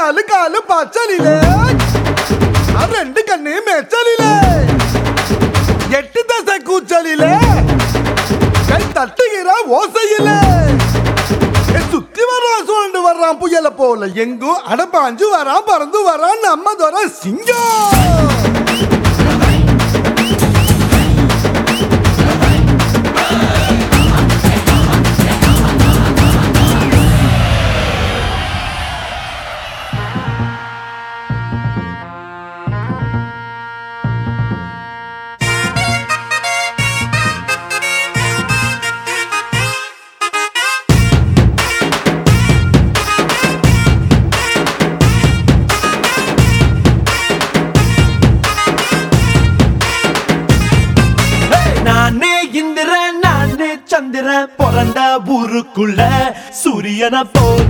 நாலு காலு பச்சலிலே ரெண்டு கண்ணு மெச்சலிலே எட்டு தசை கூச்சலிலே கை தட்டுகிற ஓசையிலே சுத்தி வர்றான் சுழண்டு வர்றான் புயல போல எங்கும் அடப்பாஞ்சு வரான் பறந்து வரான் நம்ம தோற சிங்கம் சந்திர சந்திரன் பிறந்த ஊருக்குள்ள சூரியனை போல்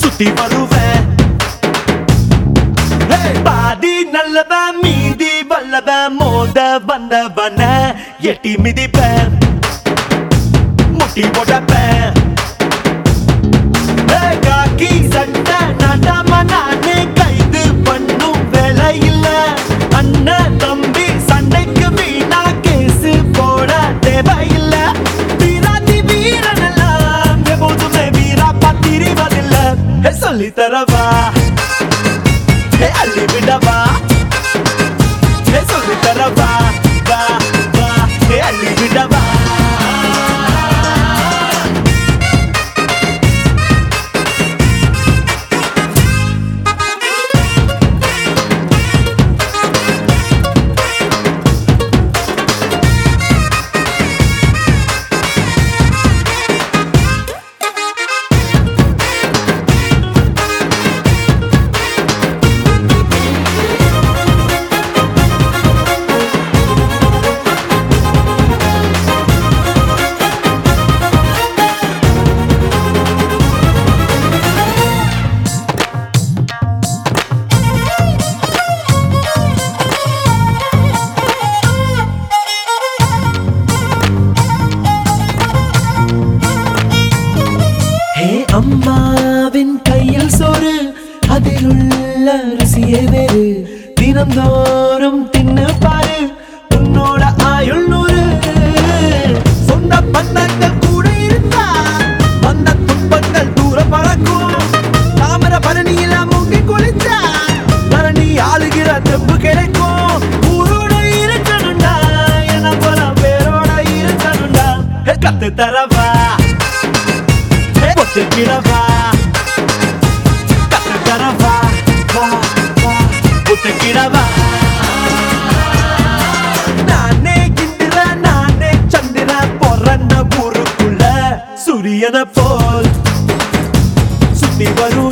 சுத்தி வருவேன் பாதி நல்லவன் மீதி வல்லவன் மோத வந்தவன எட்டி மிதிப்பேன் முட்டி உடப்பேன் Hey, காக்கி சட்டை நாட்டாம शिव डबा हे सुन तरबा बा बा हे अली डबा ருசியே வேறு. தினந்தோறும் தின்னு பாரு. உன்னோட ஆயுள் நூறு. சொந்த பந்தங்கள் கூட இருந்தா வந்த துன்பங்கள் தூர பறக்கும். தாமர பரணியில மூங்கி குளிச்சா பரணி ஆளுகிற தெம்பு கிடைக்கும். ஊரோட இருக்கணும்டா என போல பேரோட இருக்கணும்டா. கத்து தரவா? கொத்து கிடவா வா வா ஒத்துக்கிடவா நானே இந்திர நானே சந்திர பிறந்த ஊருக்குள்ள சூரியனை போல் சுத்தி வரும்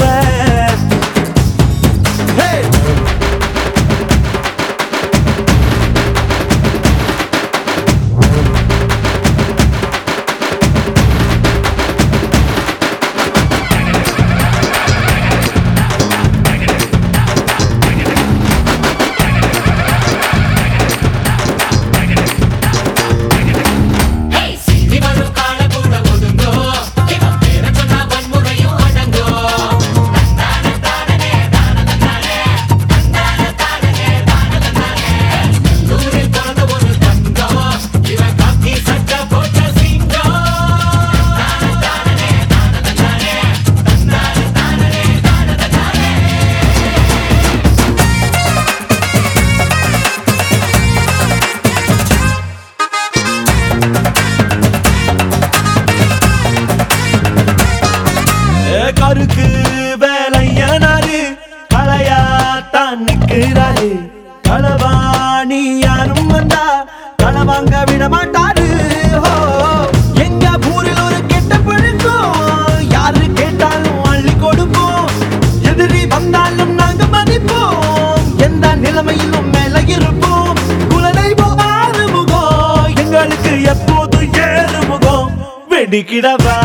வெடிக்கிடவா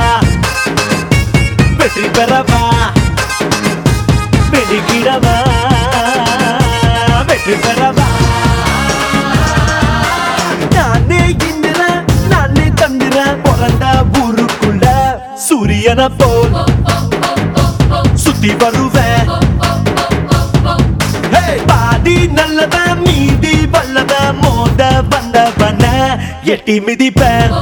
வெற்றி பெறவா? வெடிக்கிடவா வெற்றி பெறவா? நானே இந்திர நானே தந்திர பிறந்த ஊருக்குள்ள சூரியனை போல் சுத்தி சுத்தி வருவேன் பாதி நல்லவன் மீதி வல்லவன் மோத வந்தவன எட்டி மிதிப்பேன்.